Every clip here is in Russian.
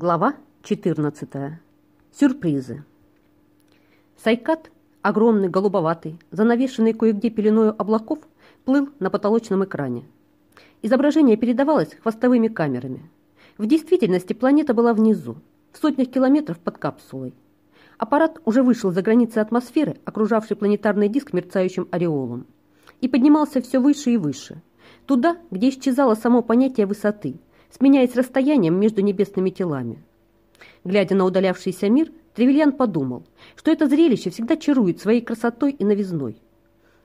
Глава 14. Сюрпризы. Сайкат, огромный, голубоватый, занавешенный кое-где пеленою облаков, плыл на потолочном экране. Изображение передавалось хвостовыми камерами. В действительности планета была внизу, в сотнях километров под капсулой. Аппарат уже вышел за границы атмосферы, окружавший планетарный диск мерцающим ореолом, и поднимался все выше и выше, туда, где исчезало само понятие высоты – сменяясь расстоянием между небесными телами. Глядя на удалявшийся мир, Тревельян подумал, что это зрелище всегда чарует своей красотой и новизной.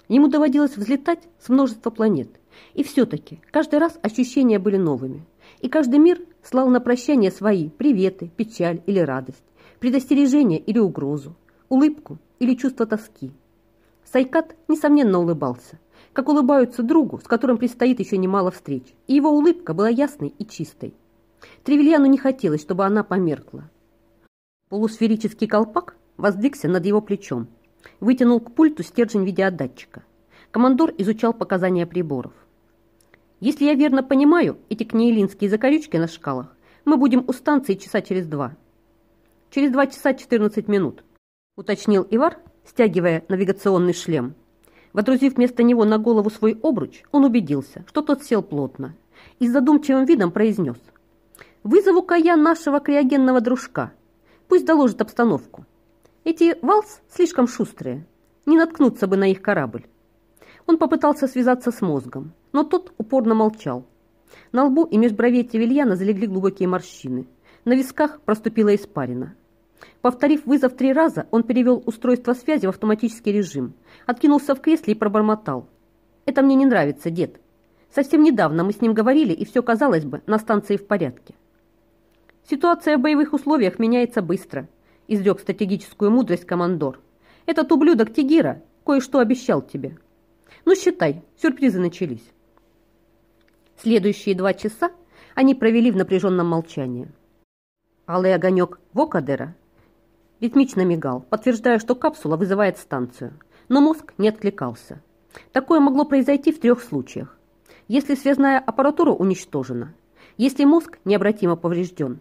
Ему доводилось взлетать с множества планет, и все-таки каждый раз ощущения были новыми, и каждый мир слал на прощание свои приветы, печаль или радость, предостережение или угрозу, улыбку или чувство тоски. Сайкат, несомненно, улыбался, как улыбаются другу, с которым предстоит еще немало встреч, и его улыбка была ясной и чистой. Тревельяну не хотелось, чтобы она померкла. Полусферический колпак воздвигся над его плечом, вытянул к пульту стержень видеодатчика. Командор изучал показания приборов. «Если я верно понимаю эти кнеелинские закорючки на шкалах, мы будем у станции часа через два». «Через два часа 14 минут», уточнил Ивар, стягивая навигационный шлем. Водрузив вместо него на голову свой обруч, он убедился, что тот сел плотно, и с задумчивым видом произнес. «Вызову-ка я нашего криогенного дружка. Пусть доложит обстановку. Эти валс слишком шустрые, не наткнуться бы на их корабль». Он попытался связаться с мозгом, но тот упорно молчал. На лбу и меж бровей Тевельяна залегли глубокие морщины. На висках проступила испарина. Повторив вызов три раза, он перевел устройство связи в автоматический режим, откинулся в кресле и пробормотал. «Это мне не нравится, дед. Совсем недавно мы с ним говорили, и все, казалось бы, на станции в порядке». «Ситуация в боевых условиях меняется быстро», – изрек стратегическую мудрость командор. «Этот ублюдок Тигира кое-что обещал тебе. Ну, считай, сюрпризы начались». Следующие два часа они провели в напряженном молчании. Алый огонек Вокадера ритмично мигал, подтверждая, что капсула вызывает станцию. Но мозг не откликался. Такое могло произойти в трех случаях. Если связная аппаратура уничтожена, если мозг необратимо поврежден,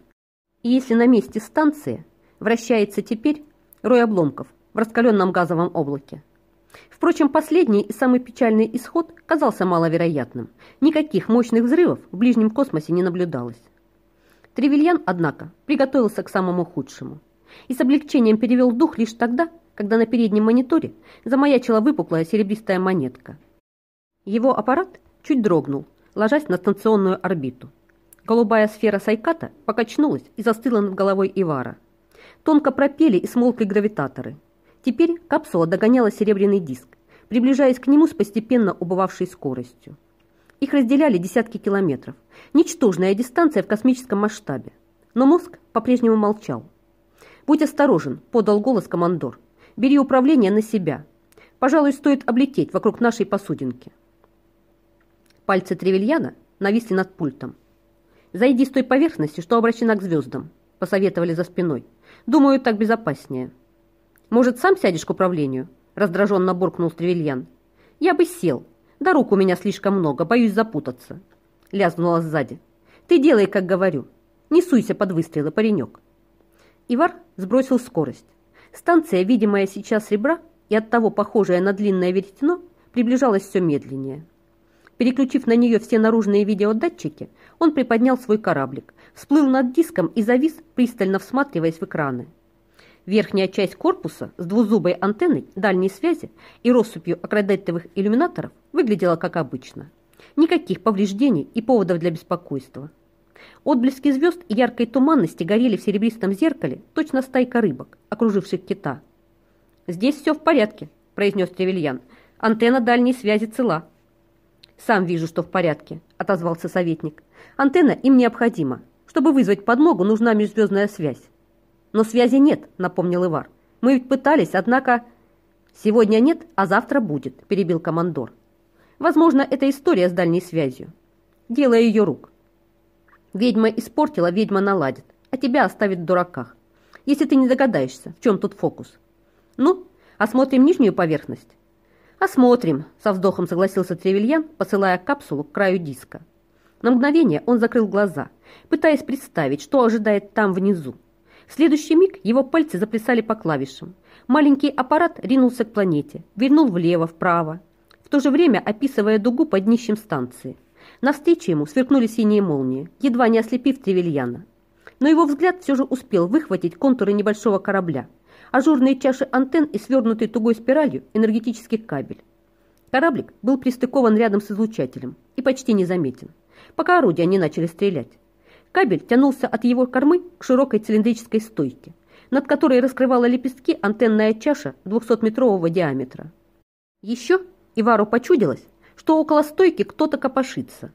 и если на месте станции вращается теперь рой обломков в раскаленном газовом облаке. Впрочем, последний и самый печальный исход казался маловероятным. Никаких мощных взрывов в ближнем космосе не наблюдалось. Тревельян, однако, приготовился к самому худшему и с облегчением перевел дух лишь тогда, когда на переднем мониторе замаячила выпуклая серебристая монетка. Его аппарат чуть дрогнул, ложась на станционную орбиту. Голубая сфера Сайката покачнулась и застыла над головой Ивара. Тонко пропели и смолкли гравитаторы. Теперь капсула догоняла серебряный диск, приближаясь к нему с постепенно убывавшей скоростью. Их разделяли десятки километров. Ничтожная дистанция в космическом масштабе. Но мозг по-прежнему молчал. «Будь осторожен», — подал голос командор. «Бери управление на себя. Пожалуй, стоит облететь вокруг нашей посудинки». Пальцы Тревельяна нависли над пультом. «Зайди с той поверхности, что обращена к звездам», — посоветовали за спиной. «Думаю, так безопаснее». «Может, сам сядешь к управлению?» — раздраженно буркнул Тревельян. «Я бы сел. Да рук у меня слишком много, боюсь запутаться». Лязгнула сзади. «Ты делай, как говорю. Не суйся под выстрелы, паренек». Ивар сбросил скорость. Станция, видимая сейчас ребра и оттого похожая на длинное веретено, приближалась все медленнее. Переключив на нее все наружные видеодатчики, он приподнял свой кораблик, всплыл над диском и завис, пристально всматриваясь в экраны. Верхняя часть корпуса с двузубой антенной дальней связи и россыпью аккредитовых иллюминаторов выглядела как обычно. Никаких повреждений и поводов для беспокойства. Отблески звезд и яркой туманности горели в серебристом зеркале, точно стайка рыбок, окруживших кита. «Здесь все в порядке», – произнес Тревельян. «Антенна дальней связи цела». «Сам вижу, что в порядке», – отозвался советник. «Антенна им необходима. Чтобы вызвать подмогу, нужна межзвездная связь». «Но связи нет», – напомнил Ивар. «Мы ведь пытались, однако...» «Сегодня нет, а завтра будет», – перебил командор. «Возможно, это история с дальней связью. Дело ее рук. Ведьма испортила, ведьма наладит, а тебя оставит в дураках, если ты не догадаешься, в чем тут фокус. Ну, осмотрим нижнюю поверхность. Осмотрим, со вздохом согласился Тревельян, посылая капсулу к краю диска. На мгновение он закрыл глаза, пытаясь представить, что ожидает там внизу. В следующий миг его пальцы заплясали по клавишам. Маленький аппарат ринулся к планете, вильнул влево, вправо, в то же время описывая дугу под днищем станции. Навстречу ему сверкнули синие молнии, едва не ослепив Тревельяна. Но его взгляд все же успел выхватить контуры небольшого корабля, ажурные чаши антенн и свернутый тугой спиралью энергетический кабель. Кораблик был пристыкован рядом с излучателем и почти незаметен, пока орудия не начали стрелять. Кабель тянулся от его кормы к широкой цилиндрической стойке, над которой раскрывала лепестки антенная чаша 200-метрового диаметра. Еще Ивару почудилось, что около стойки кто-то копошится.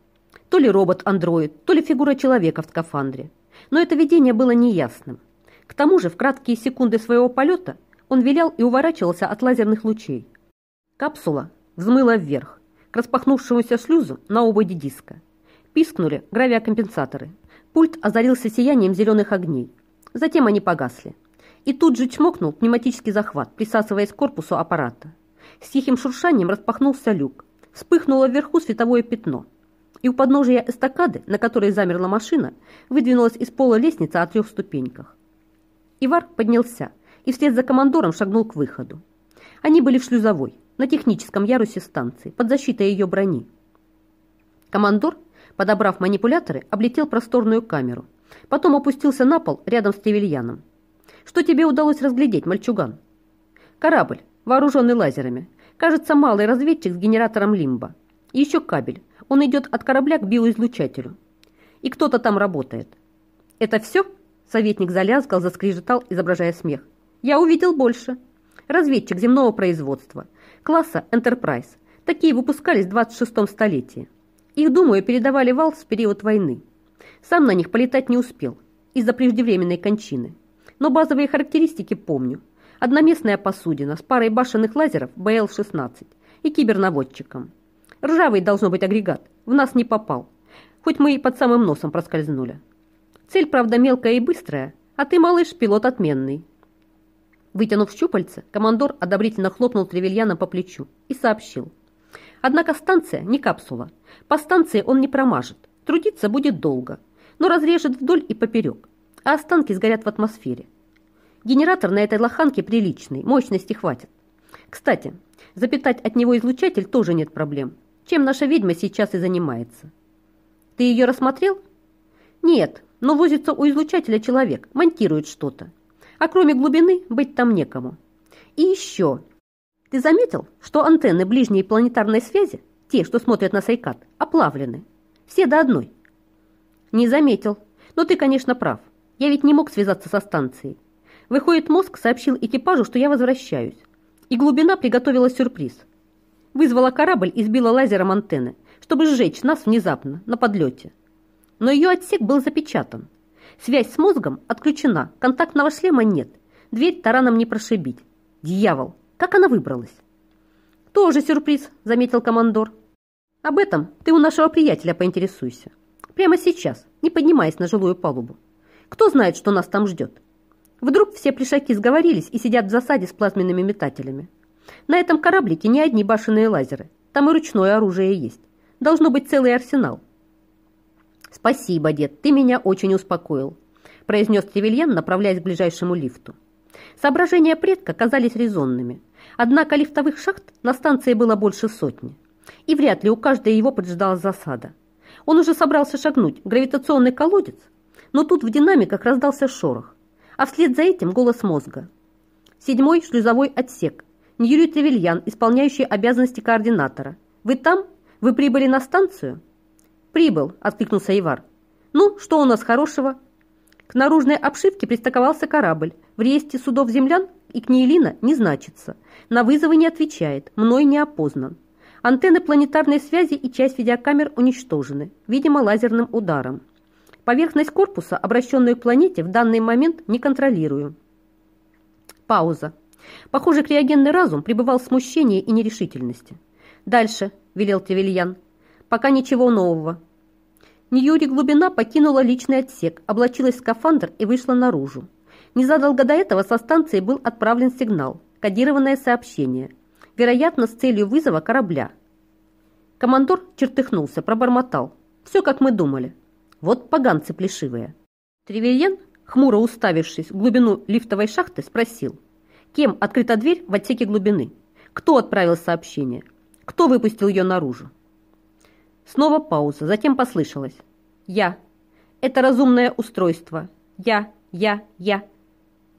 То ли робот-андроид, то ли фигура человека в скафандре. Но это видение было неясным. К тому же в краткие секунды своего полета он вилял и уворачивался от лазерных лучей. Капсула взмыла вверх, к распахнувшемуся шлюзу на ободе диска. Пискнули гравиокомпенсаторы. Пульт озарился сиянием зеленых огней. Затем они погасли. И тут же чмокнул пневматический захват, присасываясь к корпусу аппарата. С тихим шуршанием распахнулся люк. Вспыхнуло вверху световое пятно. И у подножия эстакады, на которой замерла машина, выдвинулась из пола лестница о трех ступеньках. Ивар поднялся и вслед за командором шагнул к выходу. Они были в шлюзовой, на техническом ярусе станции, под защитой ее брони. Командор, подобрав манипуляторы, облетел просторную камеру. Потом опустился на пол рядом с Тревельяном. «Что тебе удалось разглядеть, мальчуган?» «Корабль, вооруженный лазерами. Кажется, малый разведчик с генератором Лимба. Еще кабель. Он идет от корабля к биоизлучателю. И кто-то там работает». «Это все?» Советник залязгал, заскрежетал, изображая смех. «Я увидел больше. Разведчик земного производства – класса Enterprise. Такие выпускались в 26 столетии. Их, думаю, передавали вал в период войны. Сам на них полетать не успел из-за преждевременной кончины. Но базовые характеристики помню. Одноместная посудина с парой башенных лазеров БЛ-16 и кибернаводчиком. Ржавый должно быть агрегат, в нас не попал. Хоть мы и под самым носом проскользнули. Цель, правда, мелкая и быстрая, а ты, малыш, пилот отменный. Вытянув щупальце, командор одобрительно хлопнул Тревельяна по плечу и сообщил. Однако станция не капсула. По станции он не промажет. Трудиться будет долго, но разрежет вдоль и поперек, а останки сгорят в атмосфере. Генератор на этой лоханке приличный, мощности хватит. Кстати, запитать от него излучатель тоже нет проблем, чем наша ведьма сейчас и занимается. Ты ее рассмотрел? Нет, но возится у излучателя человек, монтирует что-то а кроме глубины быть там некому. И еще. Ты заметил, что антенны ближней планетарной связи, те, что смотрят на Сайкат, оплавлены? Все до одной. Не заметил. Но ты, конечно, прав. Я ведь не мог связаться со станцией. Выходит, мозг сообщил экипажу, что я возвращаюсь. И глубина приготовила сюрприз. Вызвала корабль и сбила лазером антенны, чтобы сжечь нас внезапно, на подлете. Но ее отсек был запечатан. Связь с мозгом отключена, контактного шлема нет. Дверь тараном не прошибить. Дьявол, как она выбралась? Тоже сюрприз, заметил командор. Об этом ты у нашего приятеля поинтересуйся. Прямо сейчас, не поднимаясь на жилую палубу. Кто знает, что нас там ждет? Вдруг все плешаки сговорились и сидят в засаде с плазменными метателями. На этом кораблике не одни башенные лазеры. Там и ручное оружие есть. Должно быть целый арсенал. «Спасибо, дед, ты меня очень успокоил», произнес Тревельян, направляясь к ближайшему лифту. Соображения предка казались резонными, однако лифтовых шахт на станции было больше сотни, и вряд ли у каждой его поджидала засада. Он уже собрался шагнуть в гравитационный колодец, но тут в динамиках раздался шорох, а вслед за этим голос мозга. Седьмой шлюзовой отсек. Ньюри Тревельян, исполняющий обязанности координатора. Вы там? Вы прибыли на станцию? «Прибыл», — откликнулся Ивар. «Ну, что у нас хорошего?» К наружной обшивке пристыковался корабль. В реестре судов землян и Книелина не значится. На вызовы не отвечает, мной не опознан. Антенны планетарной связи и часть видеокамер уничтожены, видимо, лазерным ударом. Поверхность корпуса, обращенную к планете, в данный момент не контролирую. Пауза. Похоже, криогенный разум пребывал в смущении и нерешительности. «Дальше», — велел Тревельян. «Пока ничего нового. Ньюри Глубина покинула личный отсек, облачилась в скафандр и вышла наружу. Незадолго до этого со станции был отправлен сигнал, кодированное сообщение, вероятно, с целью вызова корабля. Командор чертыхнулся, пробормотал. Все, как мы думали. Вот поганцы плешивые. Тревельян, хмуро уставившись в глубину лифтовой шахты, спросил, кем открыта дверь в отсеке глубины, кто отправил сообщение, кто выпустил ее наружу. Снова пауза, затем послышалось. «Я. Это разумное устройство. Я, я, я».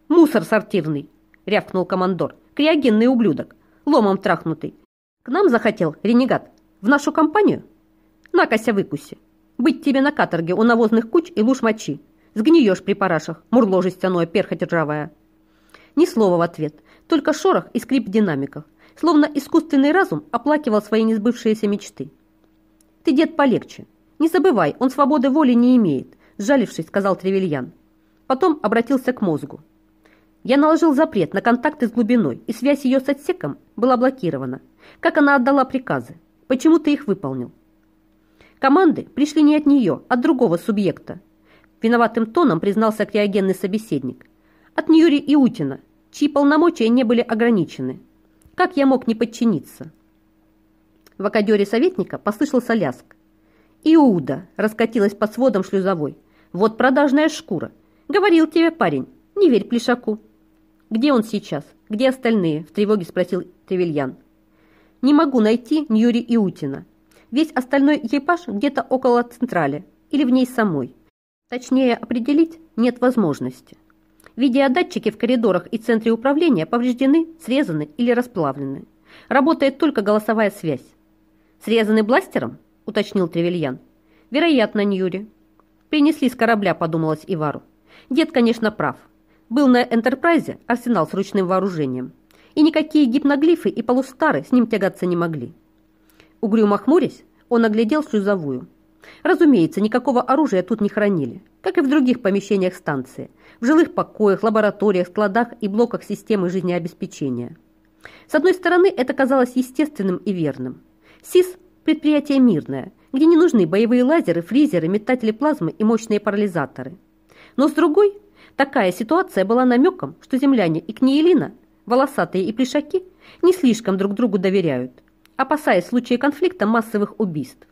«Мусор сортирный!» — рявкнул командор. «Криогенный ублюдок, ломом трахнутый. К нам захотел, ренегат, в нашу компанию? Накося выкуси. Быть тебе на каторге у навозных куч и луж мочи. Сгниешь при парашах, мурло жестяное, перхоть ржавая». Ни слова в ответ, только шорох и скрип в динамиках, словно искусственный разум оплакивал свои несбывшиеся мечты. «Ты, дед, полегче. Не забывай, он свободы воли не имеет», сжалившись, сказал Тревельян. Потом обратился к мозгу. Я наложил запрет на контакты с глубиной, и связь ее с отсеком была блокирована. Как она отдала приказы? Почему ты их выполнил? Команды пришли не от нее, от другого субъекта. Виноватым тоном признался криогенный собеседник. От Ньюри Иутина, чьи полномочия не были ограничены. Как я мог не подчиниться? В акадере советника послышался ляск. Иуда раскатилась под сводом шлюзовой. Вот продажная шкура. Говорил тебе парень, не верь плешаку. «Где он сейчас? Где остальные?» – в тревоге спросил Тревельян. «Не могу найти Ньюри Иутина. Весь остальной экипаж где-то около Централи или в ней самой. Точнее определить нет возможности. Видеодатчики в коридорах и центре управления повреждены, срезаны или расплавлены. Работает только голосовая связь. «Срезаны бластером?» – уточнил Тревельян. «Вероятно, Ньюри». «Принесли с корабля», – подумалось Ивару. Дед, конечно, прав. Был на Энтерпрайзе арсенал с ручным вооружением, и никакие гипноглифы и полустары с ним тягаться не могли. Угрюмо хмурясь, он оглядел шлюзовую. Разумеется, никакого оружия тут не хранили, как и в других помещениях станции, в жилых покоях, лабораториях, складах и блоках системы жизнеобеспечения. С одной стороны, это казалось естественным и верным. СИС – предприятие мирное, где не нужны боевые лазеры, фризеры, метатели плазмы и мощные парализаторы. Но с другой – Такая ситуация была намеком, что земляне и Книелина, волосатые и плешаки, не слишком друг другу доверяют, опасаясь в случае конфликта массовых убийств.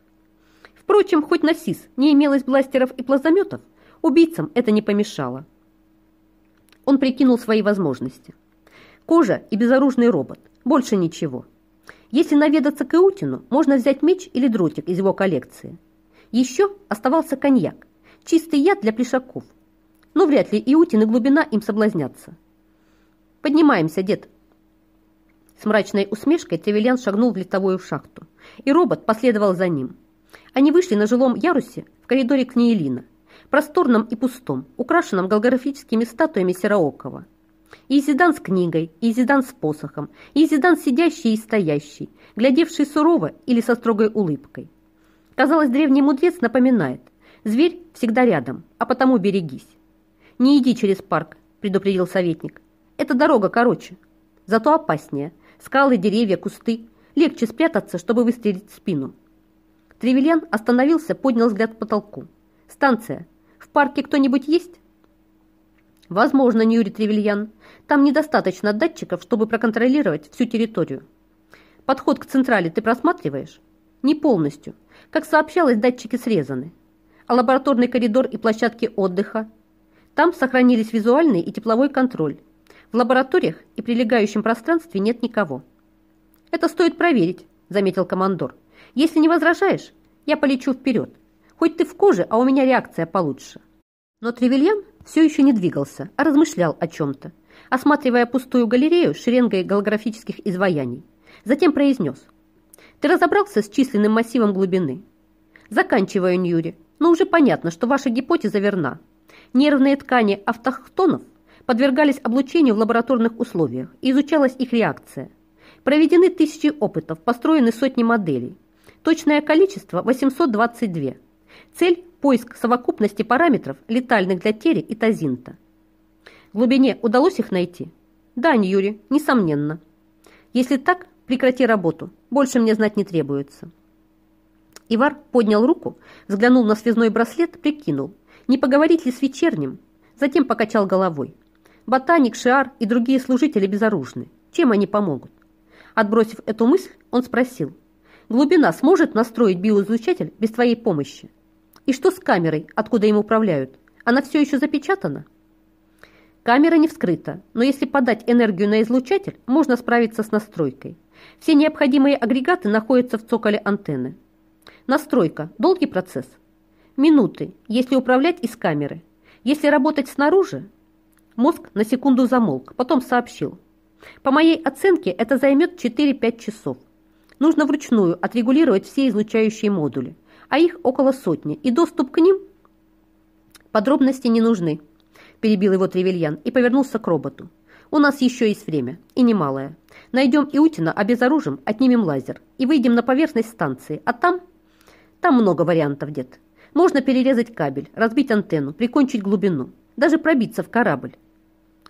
Впрочем, хоть на СИС не имелось бластеров и плазометов, убийцам это не помешало. Он прикинул свои возможности. Кожа и безоружный робот, больше ничего. Если наведаться к Иутину, можно взять меч или дротик из его коллекции. Еще оставался коньяк, чистый яд для плешаков, но вряд ли Иутин и глубина им соблазнятся. «Поднимаемся, дед!» С мрачной усмешкой Тревельян шагнул в литовую шахту, и робот последовал за ним. Они вышли на жилом ярусе в коридоре Книелина, просторном и пустом, украшенном голографическими статуями Сероокова. Изидан с книгой, Изидан с посохом, Изидан сидящий и стоящий, глядевший сурово или со строгой улыбкой. Казалось, древний мудрец напоминает, зверь всегда рядом, а потому берегись. «Не иди через парк», – предупредил советник. «Эта дорога короче, зато опаснее. Скалы, деревья, кусты. Легче спрятаться, чтобы выстрелить в спину». Тревельян остановился, поднял взгляд к потолку. «Станция. В парке кто-нибудь есть?» «Возможно, Ньюри Тревельян. Там недостаточно датчиков, чтобы проконтролировать всю территорию. Подход к централи ты просматриваешь?» «Не полностью. Как сообщалось, датчики срезаны. А лабораторный коридор и площадки отдыха там сохранились визуальный и тепловой контроль. В лабораториях и прилегающем пространстве нет никого. «Это стоит проверить», – заметил командор. «Если не возражаешь, я полечу вперед. Хоть ты в коже, а у меня реакция получше». Но Тревельян все еще не двигался, а размышлял о чем-то, осматривая пустую галерею с шеренгой голографических изваяний. Затем произнес. «Ты разобрался с численным массивом глубины?» «Заканчиваю, Ньюри, но уже понятно, что ваша гипотеза верна. Нервные ткани автохтонов подвергались облучению в лабораторных условиях и изучалась их реакция. Проведены тысячи опытов, построены сотни моделей. Точное количество 822. Цель – поиск совокупности параметров, летальных для тери и тазинта. Глубине удалось их найти? Да, Ньюри, несомненно. Если так, прекрати работу, больше мне знать не требуется. Ивар поднял руку, взглянул на связной браслет, прикинул – не поговорить ли с вечерним? Затем покачал головой. Ботаник, Шиар и другие служители безоружны. Чем они помогут? Отбросив эту мысль, он спросил. Глубина сможет настроить биоизлучатель без твоей помощи? И что с камерой, откуда им управляют? Она все еще запечатана? Камера не вскрыта, но если подать энергию на излучатель, можно справиться с настройкой. Все необходимые агрегаты находятся в цоколе антенны. Настройка – долгий процесс. Минуты, если управлять из камеры. Если работать снаружи, мозг на секунду замолк, потом сообщил. По моей оценке, это займет 4-5 часов. Нужно вручную отрегулировать все излучающие модули, а их около сотни, и доступ к ним... Подробности не нужны, перебил его Тревельян и повернулся к роботу. У нас еще есть время, и немалое. Найдем Иутина, обезоружим, отнимем лазер и выйдем на поверхность станции, а там... Там много вариантов, дед. Можно перерезать кабель, разбить антенну, прикончить глубину, даже пробиться в корабль.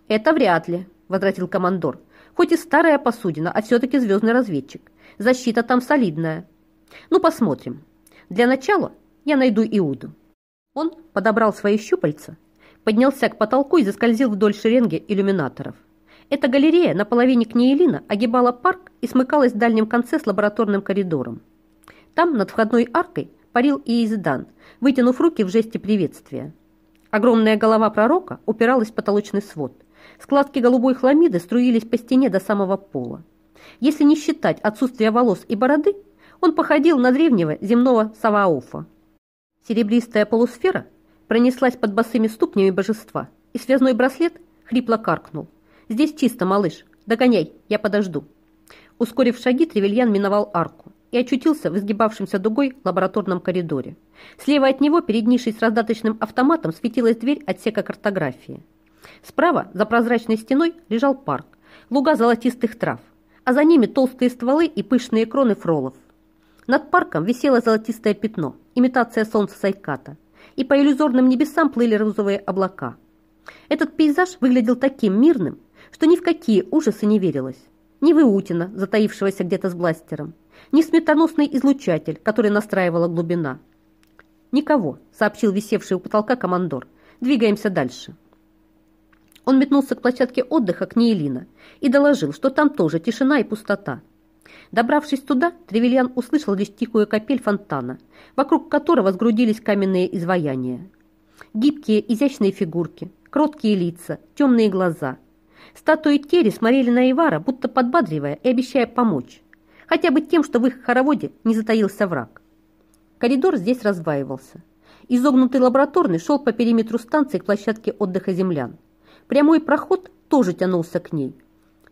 Это вряд ли, возразил командор. Хоть и старая посудина, а все-таки звездный разведчик. Защита там солидная. Ну, посмотрим. Для начала я найду Иуду. Он подобрал свои щупальца, поднялся к потолку и заскользил вдоль шеренги иллюминаторов. Эта галерея на половине Кнеелина огибала парк и смыкалась в дальнем конце с лабораторным коридором. Там, над входной аркой, парил Иездан, вытянув руки в жесте приветствия. Огромная голова пророка упиралась в потолочный свод. Складки голубой хламиды струились по стене до самого пола. Если не считать отсутствие волос и бороды, он походил на древнего земного Саваофа. Серебристая полусфера пронеслась под босыми ступнями божества, и связной браслет хрипло каркнул. «Здесь чисто, малыш. Догоняй, я подожду». Ускорив шаги, Тревельян миновал арку и очутился в изгибавшемся дугой лабораторном коридоре. Слева от него, перед нишей с раздаточным автоматом, светилась дверь отсека картографии. Справа, за прозрачной стеной, лежал парк, луга золотистых трав, а за ними толстые стволы и пышные кроны фролов. Над парком висело золотистое пятно, имитация солнца Сайката, и по иллюзорным небесам плыли розовые облака. Этот пейзаж выглядел таким мирным, что ни в какие ужасы не верилось. Ни в Иутина, затаившегося где-то с бластером, ни сметоносный излучатель, который настраивала глубина. «Никого», — сообщил висевший у потолка командор. «Двигаемся дальше». Он метнулся к площадке отдыха к Нейлина и доложил, что там тоже тишина и пустота. Добравшись туда, Тревельян услышал лишь тихую капель фонтана, вокруг которого сгрудились каменные изваяния. Гибкие, изящные фигурки, кроткие лица, темные глаза. Статуи Тери смотрели на Ивара, будто подбадривая и обещая помочь. Хотя бы тем, что в их хороводе не затаился враг. Коридор здесь раздваивался. Изогнутый лабораторный шел по периметру станции к площадке отдыха землян. Прямой проход тоже тянулся к ней.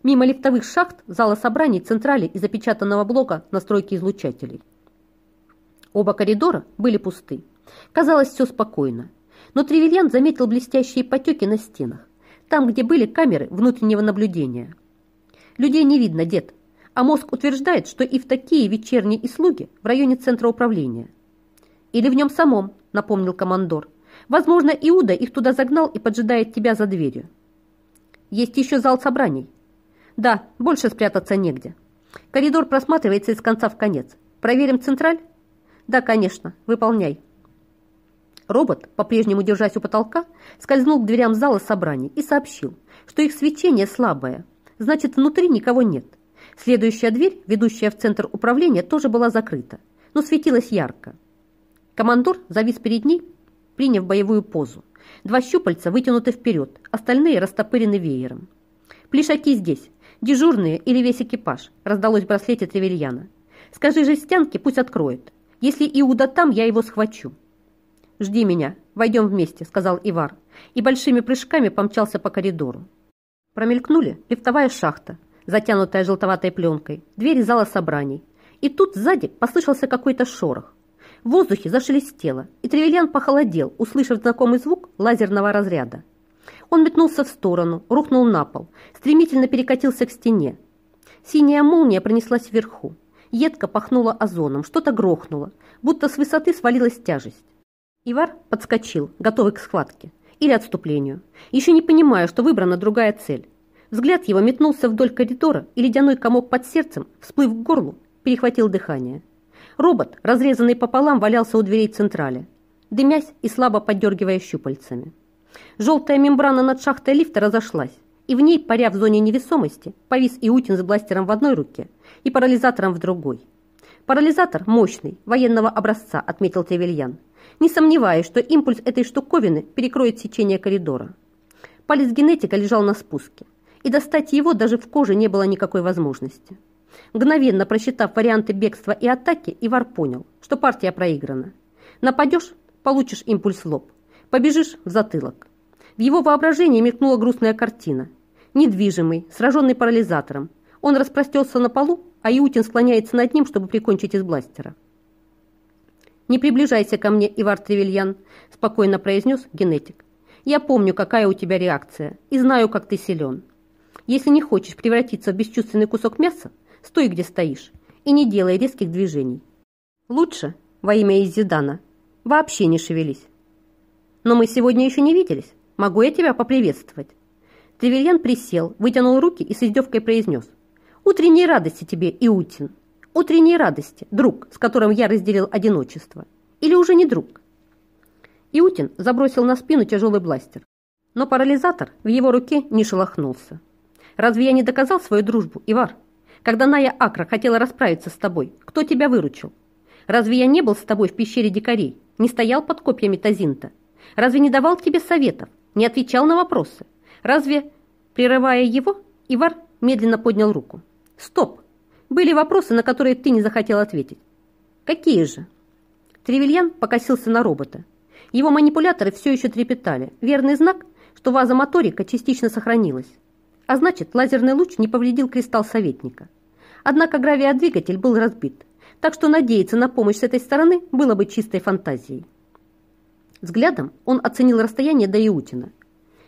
Мимо лифтовых шахт, зала собраний, централи и запечатанного блока настройки излучателей. Оба коридора были пусты. Казалось, все спокойно. Но Тревельян заметил блестящие потеки на стенах, там, где были камеры внутреннего наблюдения. «Людей не видно, дед», а мозг утверждает, что и в такие вечерние и слуги в районе центра управления. Или в нем самом, напомнил командор. Возможно, Иуда их туда загнал и поджидает тебя за дверью. Есть еще зал собраний. Да, больше спрятаться негде. Коридор просматривается из конца в конец. Проверим централь? Да, конечно, выполняй. Робот, по-прежнему держась у потолка, скользнул к дверям зала собраний и сообщил, что их свечение слабое, значит, внутри никого нет. Следующая дверь, ведущая в центр управления, тоже была закрыта, но светилась ярко. Командор завис перед ней, приняв боевую позу. Два щупальца вытянуты вперед, остальные растопырены веером. «Плешаки здесь, дежурные или весь экипаж», раздалось в браслете Тревельяна. «Скажи жестянке, пусть откроет. Если Иуда там, я его схвачу». «Жди меня, войдем вместе», — сказал Ивар, и большими прыжками помчался по коридору. Промелькнули лифтовая шахта, затянутая желтоватой пленкой, двери зала собраний. И тут сзади послышался какой-то шорох. В воздухе зашелестело, и Тревельян похолодел, услышав знакомый звук лазерного разряда. Он метнулся в сторону, рухнул на пол, стремительно перекатился к стене. Синяя молния пронеслась вверху. Едко пахнуло озоном, что-то грохнуло, будто с высоты свалилась тяжесть. Ивар подскочил, готовый к схватке или отступлению, еще не понимая, что выбрана другая цель. Взгляд его метнулся вдоль коридора, и ледяной комок под сердцем, всплыв к горлу, перехватил дыхание. Робот, разрезанный пополам, валялся у дверей централи, дымясь и слабо поддергивая щупальцами. Желтая мембрана над шахтой лифта разошлась, и в ней, паря в зоне невесомости, повис Иутин с бластером в одной руке и парализатором в другой. Парализатор мощный, военного образца, отметил Тревельян. не сомневаясь, что импульс этой штуковины перекроет сечение коридора. Палец генетика лежал на спуске, и достать его даже в коже не было никакой возможности. Мгновенно просчитав варианты бегства и атаки, Ивар понял, что партия проиграна. Нападешь – получишь импульс в лоб. Побежишь – в затылок. В его воображении мелькнула грустная картина. Недвижимый, сраженный парализатором. Он распростелся на полу, а Иутин склоняется над ним, чтобы прикончить из бластера. «Не приближайся ко мне, Ивар Тревельян», – спокойно произнес генетик. «Я помню, какая у тебя реакция, и знаю, как ты силен. Если не хочешь превратиться в бесчувственный кусок мяса, стой, где стоишь, и не делай резких движений. Лучше, во имя Изидана, вообще не шевелись. Но мы сегодня еще не виделись. Могу я тебя поприветствовать?» Тревельян присел, вытянул руки и с издевкой произнес. «Утренней радости тебе, Иутин!» утренней радости, друг, с которым я разделил одиночество. Или уже не друг? Иутин забросил на спину тяжелый бластер, но парализатор в его руке не шелохнулся. Разве я не доказал свою дружбу, Ивар? Когда Ная Акра хотела расправиться с тобой, кто тебя выручил? Разве я не был с тобой в пещере дикарей, не стоял под копьями Тазинта? Разве не давал тебе советов, не отвечал на вопросы? Разве, прерывая его, Ивар медленно поднял руку? Стоп! Были вопросы, на которые ты не захотел ответить. Какие же? Тревельян покосился на робота. Его манипуляторы все еще трепетали. Верный знак, что ваза моторика частично сохранилась. А значит, лазерный луч не повредил кристалл советника. Однако гравиодвигатель был разбит, так что надеяться на помощь с этой стороны было бы чистой фантазией. Взглядом он оценил расстояние до Иутина.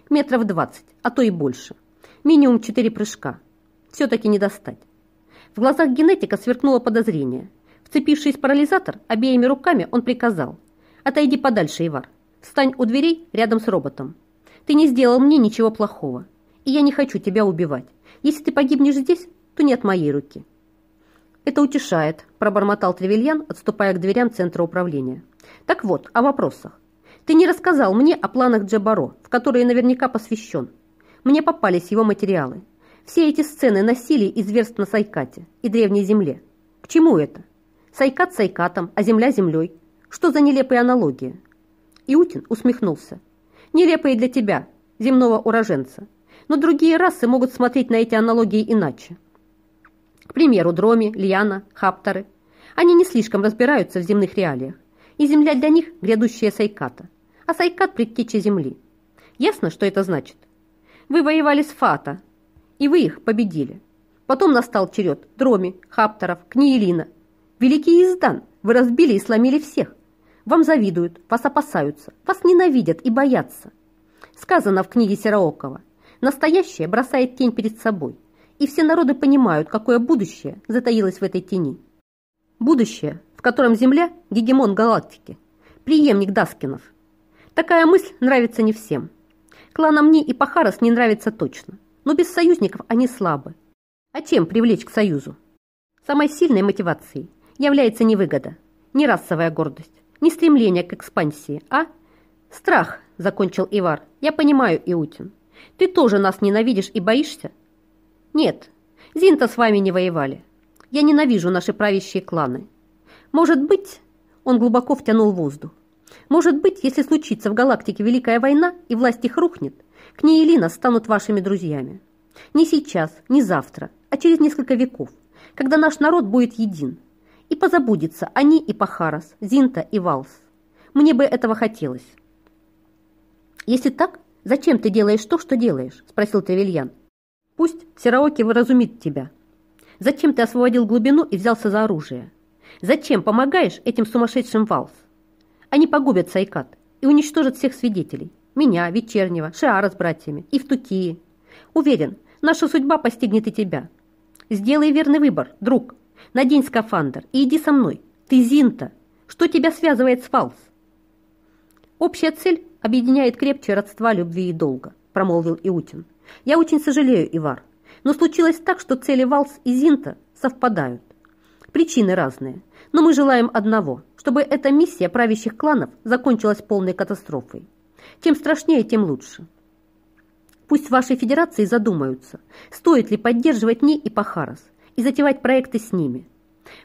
Метров двадцать, а то и больше. Минимум четыре прыжка. Все-таки не достать. В глазах генетика сверкнуло подозрение. Вцепившись в парализатор, обеими руками он приказал. «Отойди подальше, Ивар. Встань у дверей рядом с роботом. Ты не сделал мне ничего плохого, и я не хочу тебя убивать. Если ты погибнешь здесь, то не от моей руки». «Это утешает», – пробормотал Тревельян, отступая к дверям центра управления. «Так вот, о вопросах. Ты не рассказал мне о планах Джабаро, в которые наверняка посвящен. Мне попались его материалы. Все эти сцены насилия и зверств на Сайкате и Древней Земле. К чему это? Сайкат Сайкатом, а Земля Землей. Что за нелепые аналогии? Иутин усмехнулся. Нелепые для тебя, земного уроженца. Но другие расы могут смотреть на эти аналогии иначе. К примеру, Дроми, Льяна, Хапторы. Они не слишком разбираются в земных реалиях. И Земля для них – грядущая Сайката. А Сайкат – предтеча Земли. Ясно, что это значит? Вы воевали с Фата, и вы их победили. Потом настал черед Дроми, Хапторов, Книелина. Великий Издан, вы разбили и сломили всех. Вам завидуют, вас опасаются, вас ненавидят и боятся. Сказано в книге Сероокова. Настоящее бросает тень перед собой, и все народы понимают, какое будущее затаилось в этой тени. Будущее, в котором Земля – гегемон галактики, преемник Даскинов. Такая мысль нравится не всем. Кланам Ни и Пахарас не нравится точно но без союзников они слабы. А чем привлечь к союзу? Самой сильной мотивацией является не выгода, не расовая гордость, не стремление к экспансии, а страх, закончил Ивар. Я понимаю, Иутин. Ты тоже нас ненавидишь и боишься? Нет, Зинта с вами не воевали. Я ненавижу наши правящие кланы. Может быть, он глубоко втянул воздух. Может быть, если случится в галактике Великая война и власть их рухнет, к ней Лина станут вашими друзьями. Не сейчас, не завтра, а через несколько веков, когда наш народ будет един. И позабудется они и Пахарас, Зинта и Валс. Мне бы этого хотелось. Если так, зачем ты делаешь то, что делаешь? Спросил Тревельян. Пусть Сераоки выразумит тебя. Зачем ты освободил глубину и взялся за оружие? Зачем помогаешь этим сумасшедшим Валс? Они погубят Сайкат и уничтожат всех свидетелей. Меня, Вечернего, Шиара с братьями и в Тутии. Уверен, наша судьба постигнет и тебя. Сделай верный выбор, друг. Надень скафандр и иди со мной. Ты Зинта. Что тебя связывает с Фалс? Общая цель объединяет крепче родства любви и долга, промолвил Иутин. Я очень сожалею, Ивар, но случилось так, что цели Валс и Зинта совпадают. Причины разные, но мы желаем одного, чтобы эта миссия правящих кланов закончилась полной катастрофой. Тем страшнее, тем лучше. Пусть в вашей федерации задумаются, стоит ли поддерживать Ни и Пахарас и затевать проекты с ними.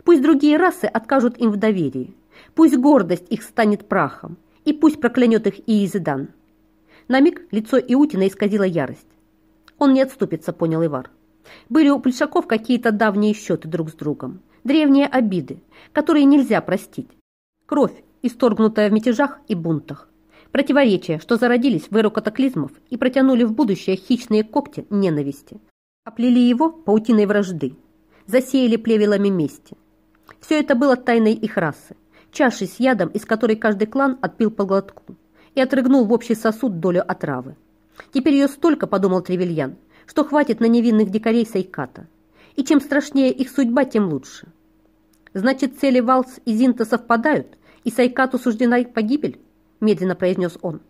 Пусть другие расы откажут им в доверии. Пусть гордость их станет прахом, и пусть проклянет их Иезидан. На миг лицо Иутина исказило ярость. Он не отступится, понял Ивар. Были у Пульшаков какие-то давние счеты друг с другом, древние обиды, которые нельзя простить. Кровь, исторгнутая в мятежах и бунтах. Противоречия, что зародились в эру катаклизмов и протянули в будущее хищные когти ненависти. Оплели его паутиной вражды, засеяли плевелами мести. Все это было тайной их расы, чашей с ядом, из которой каждый клан отпил по глотку и отрыгнул в общий сосуд долю отравы. Теперь ее столько, подумал Тревельян, что хватит на невинных дикарей Сайката. И чем страшнее их судьба, тем лучше. Значит, цели Валс и Зинта совпадают, и Сайкату суждена погибель? Медленно произнес он.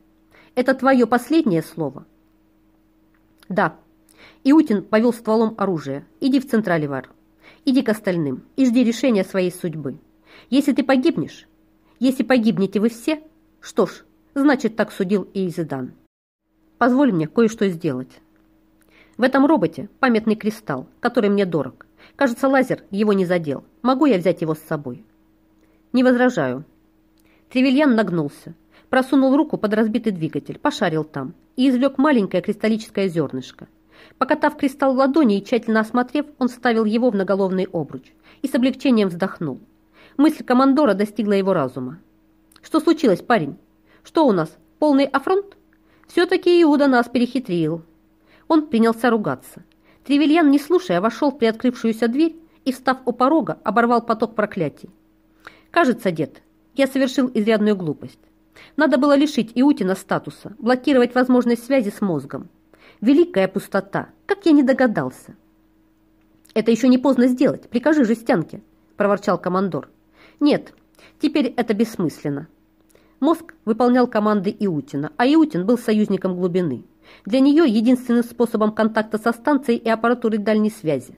Это твое последнее слово? Да. Иутин повел стволом оружия. Иди в Централевар. Иди к остальным и жди решения своей судьбы. Если ты погибнешь, если погибнете вы все, что ж, значит, так судил и Изидан. Позволь мне кое-что сделать. В этом роботе памятный кристалл, который мне дорог. Кажется, лазер его не задел. Могу я взять его с собой? Не возражаю. Тревельян нагнулся, просунул руку под разбитый двигатель, пошарил там и извлек маленькое кристаллическое зернышко. Покатав кристалл в ладони и тщательно осмотрев, он вставил его в наголовный обруч и с облегчением вздохнул. Мысль командора достигла его разума. «Что случилось, парень? Что у нас, полный афронт?» «Все-таки Иуда нас перехитрил». Он принялся ругаться. Тревельян, не слушая, вошел в приоткрывшуюся дверь и, встав у порога, оборвал поток проклятий. «Кажется, дед, я совершил изрядную глупость. Надо было лишить Иутина статуса, блокировать возможность связи с мозгом. Великая пустота, как я не догадался!» «Это еще не поздно сделать, прикажи жестянке», – проворчал командор. «Нет, теперь это бессмысленно». Мозг выполнял команды Иутина, а Иутин был союзником глубины. Для нее единственным способом контакта со станцией и аппаратурой дальней связи.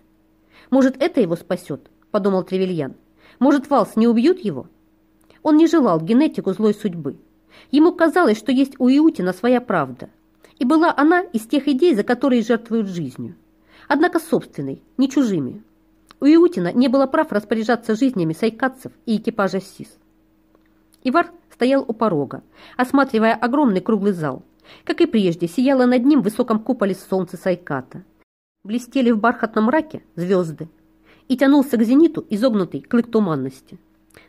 «Может, это его спасет?» – подумал Тревельян. «Может, Валс не убьют его?» Он не желал генетику злой судьбы. Ему казалось, что есть у Иутина своя правда. И была она из тех идей, за которые жертвуют жизнью. Однако собственной, не чужими. У Иутина не было прав распоряжаться жизнями сайкадцев и экипажа СИС. Ивар стоял у порога, осматривая огромный круглый зал – как и прежде, сияло над ним в высоком куполе солнце Сайката. Блестели в бархатном мраке звезды, и тянулся к зениту изогнутый клык туманности.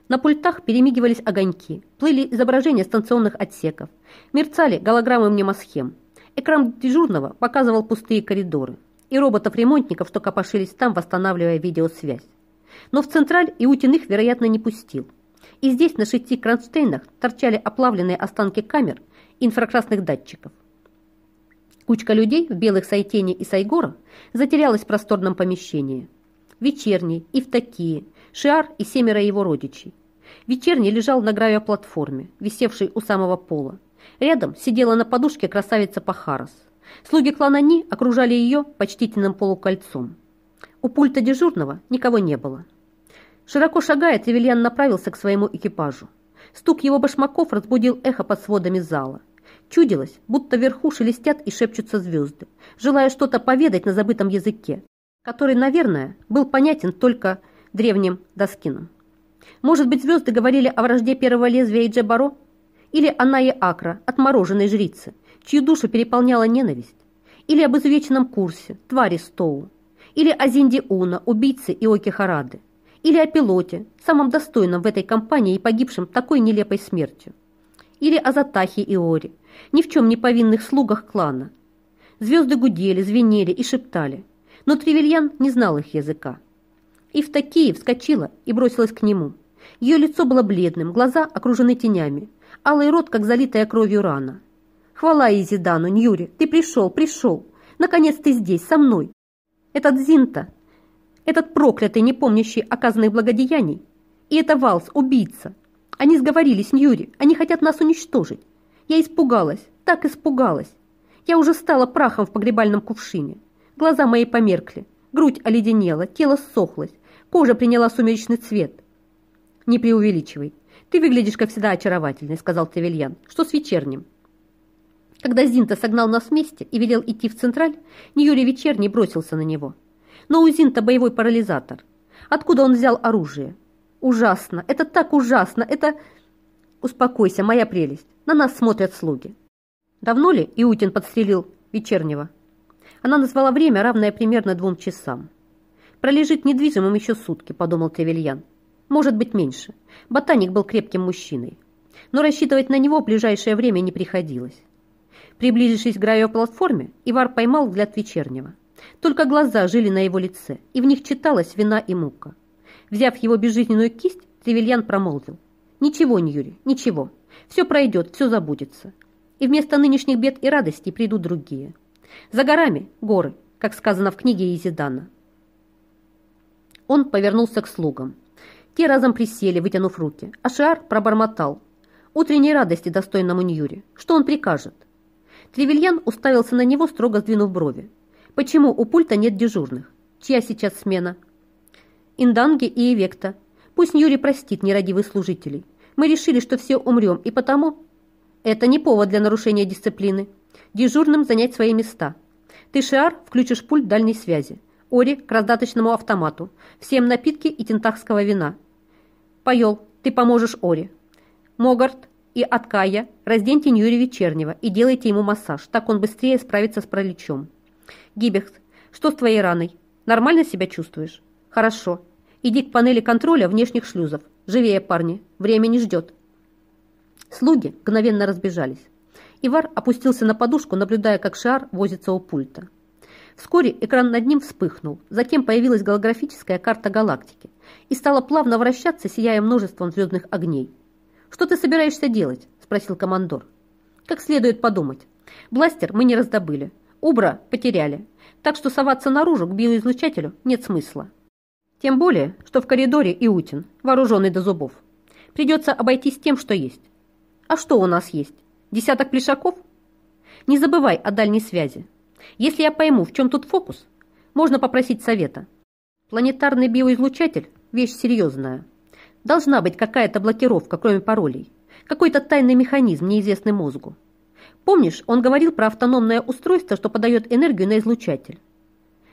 На пультах перемигивались огоньки, плыли изображения станционных отсеков, мерцали голограммы мнемосхем. Экран дежурного показывал пустые коридоры и роботов-ремонтников, что копошились там, восстанавливая видеосвязь. Но в Централь Иутин их, вероятно, не пустил. И здесь на шести кронштейнах торчали оплавленные останки камер – инфракрасных датчиков. Кучка людей в белых сайтене и сайгора затерялась в просторном помещении. Вечерний, и в такие, Шиар и семеро его родичей. Вечерний лежал на гравиоплатформе, висевшей у самого пола. Рядом сидела на подушке красавица Пахарас. Слуги клана Ни окружали ее почтительным полукольцом. У пульта дежурного никого не было. Широко шагая, Тревельян направился к своему экипажу. Стук его башмаков разбудил эхо под сводами зала. Чудилось, будто вверху шелестят и шепчутся звезды, желая что-то поведать на забытом языке, который, наверное, был понятен только древним Доскином. Может быть, звезды говорили о вражде первого лезвия Иджебаро? Или о Нае Акра, отмороженной жрице, чью душу переполняла ненависть? Или об извечном курсе, твари Стоу? Или о Зинди Уна, убийце Иоки Харады? Или о пилоте, самом достойном в этой компании и погибшем такой нелепой смертью. Или о Затахе Оре, ни в чем не повинных слугах клана. Звезды гудели, звенели и шептали, но Тревельян не знал их языка. И в такие вскочила и бросилась к нему. Ее лицо было бледным, глаза окружены тенями, алый рот, как залитая кровью рана. «Хвала Изидану, Ньюри, ты пришел, пришел! Наконец ты здесь, со мной! Этот Зинта, этот проклятый, не помнящий оказанных благодеяний. И это Валс, убийца. Они сговорились, Ньюри, они хотят нас уничтожить. Я испугалась, так испугалась. Я уже стала прахом в погребальном кувшине. Глаза мои померкли, грудь оледенела, тело ссохлось, кожа приняла сумеречный цвет. Не преувеличивай. Ты выглядишь, как всегда, очаровательной, сказал Тевельян. Что с вечерним? Когда Зинта согнал нас вместе и велел идти в Централь, Ньюри вечерний бросился на него – но у Зинта боевой парализатор. Откуда он взял оружие? Ужасно! Это так ужасно! Это... Успокойся, моя прелесть. На нас смотрят слуги. Давно ли Иутин подстрелил вечернего? Она назвала время, равное примерно двум часам. Пролежит недвижимым еще сутки, подумал Тревельян. Может быть, меньше. Ботаник был крепким мужчиной. Но рассчитывать на него в ближайшее время не приходилось. Приблизившись к гравиоплатформе, Ивар поймал взгляд вечернего. Только глаза жили на его лице, и в них читалась вина и мука. Взяв его безжизненную кисть, Тревельян промолвил. «Ничего, Ньюри, ничего. Все пройдет, все забудется. И вместо нынешних бед и радостей придут другие. За горами – горы, как сказано в книге Изидана. Он повернулся к слугам. Те разом присели, вытянув руки, а Шиар пробормотал. Утренней радости достойному Ньюре. Что он прикажет? Тревельян уставился на него, строго сдвинув брови. Почему у пульта нет дежурных? Чья сейчас смена? Инданги и Эвекта. Пусть Ньюри простит нерадивых служителей. Мы решили, что все умрем, и потому... Это не повод для нарушения дисциплины. Дежурным занять свои места. Ты, Шиар, включишь пульт дальней связи. Ори к раздаточному автомату. Всем напитки и тентахского вина. Поел, ты поможешь Ори. Могарт и Аткая разденьте Ньюри вечернего и делайте ему массаж. Так он быстрее справится с пролечом. Гибекс, что с твоей раной? Нормально себя чувствуешь? Хорошо. Иди к панели контроля внешних шлюзов. Живее, парни. Время не ждет. Слуги мгновенно разбежались. Ивар опустился на подушку, наблюдая, как Шар возится у пульта. Вскоре экран над ним вспыхнул, затем появилась голографическая карта галактики и стала плавно вращаться, сияя множеством звездных огней. «Что ты собираешься делать?» – спросил командор. «Как следует подумать. Бластер мы не раздобыли, Убра потеряли, так что соваться наружу к биоизлучателю нет смысла. Тем более, что в коридоре Иутин, вооруженный до зубов. Придется обойтись тем, что есть. А что у нас есть? Десяток плешаков? Не забывай о дальней связи. Если я пойму, в чем тут фокус, можно попросить совета. Планетарный биоизлучатель – вещь серьезная. Должна быть какая-то блокировка, кроме паролей. Какой-то тайный механизм, неизвестный мозгу. Помнишь, он говорил про автономное устройство, что подает энергию на излучатель?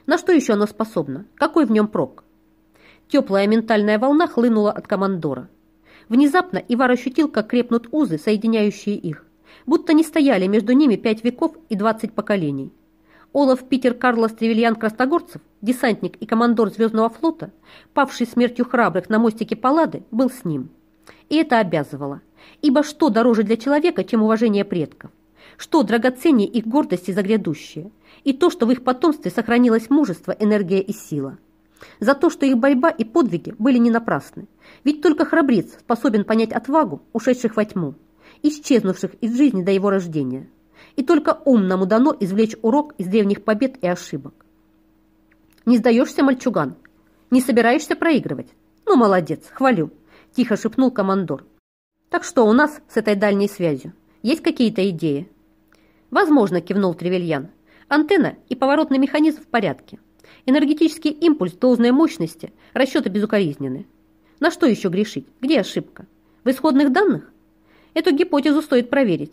На что еще оно способно? Какой в нем прок? Теплая ментальная волна хлынула от командора. Внезапно Ивар ощутил, как крепнут узы, соединяющие их, будто не стояли между ними пять веков и двадцать поколений. Олаф Питер Карлос Тревельян Красногорцев, десантник и командор Звездного флота, павший смертью храбрых на мостике Паллады, был с ним. И это обязывало. Ибо что дороже для человека, чем уважение предков? Что драгоценнее их гордости за грядущее? И то, что в их потомстве сохранилось мужество, энергия и сила. За то, что их борьба и подвиги были не напрасны. Ведь только храбрец способен понять отвагу ушедших во тьму, исчезнувших из жизни до его рождения и только умному дано извлечь урок из древних побед и ошибок. Не сдаешься, мальчуган? Не собираешься проигрывать? Ну, молодец, хвалю, тихо шепнул командор. Так что у нас с этой дальней связью? Есть какие-то идеи? Возможно, кивнул Тревельян. Антенна и поворотный механизм в порядке. Энергетический импульс должной мощности, расчеты безукоризнены. На что еще грешить? Где ошибка? В исходных данных? Эту гипотезу стоит проверить.